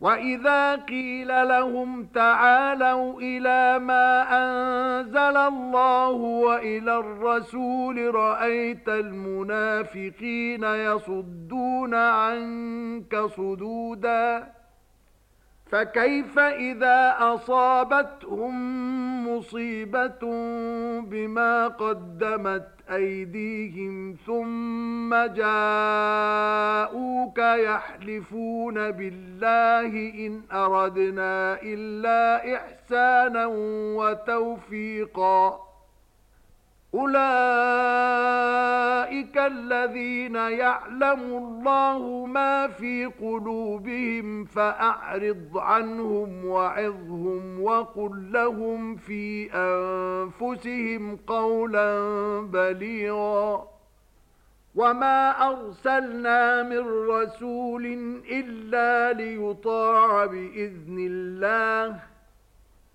وإذا قيل لهم تعالوا إلى ما أنزل الله وإلى الرسول رأيت المنافقين يصدون عنك صدودا فكيف إذا أصابتهم مصيبة بما قدمت أيديهم ثم جاءوك يحلفون بالله إن أردنا إلا إحسانا وتوفيقا أولئك الذين يعلم الله ما في قلوبهم فأعرض عنهم وعظهم وقل لهم في أنفسهم قولا بليغا وما أرسلنا من رسول إلا ليطاع بإذن الله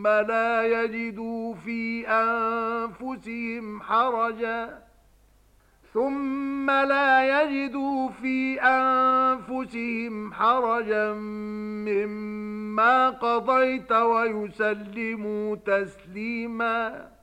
ثم لا يجدوا في أنفسهم حرجا. ثم لا يجدوا في أنفسهم حرجا مما قضيت ويسلموا تسليماً.